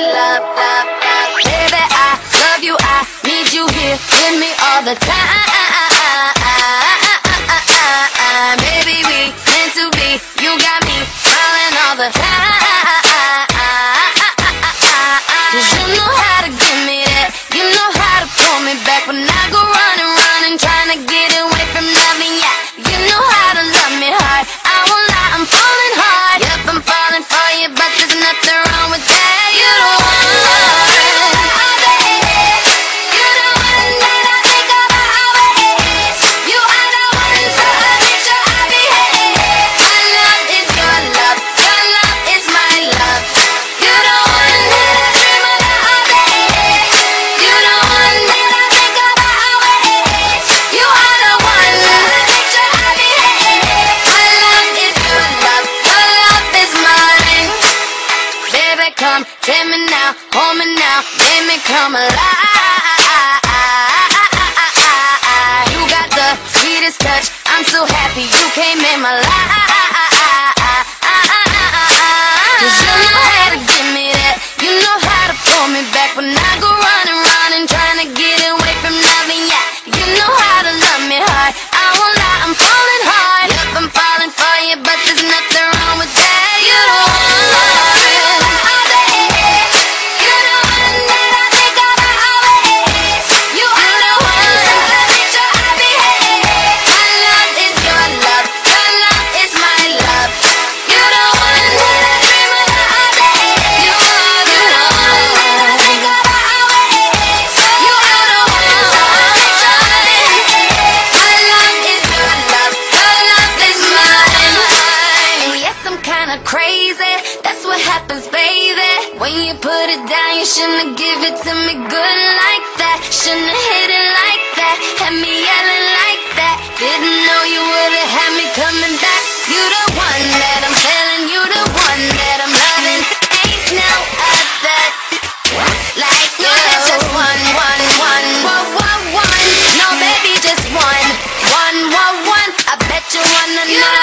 love, love, love. Baby, I love you, I need you here with me all the time. Baby, we meant to be. You got me smiling all the time. Take me now, hold me now, make me come alive. You got the sweetest touch, I'm so happy you came in my life. crazy. That's what happens, baby. When you put it down, you shouldn't give it to me good like that. Shouldn't hit it like that. Had me yelling like that. Didn't know you would've had me coming back. You the one that I'm feeling. You the one that I'm loving. Ain't no other like you. No, that's just one, one, one. No, baby, just one. One, whoa, one. I bet you wanna know.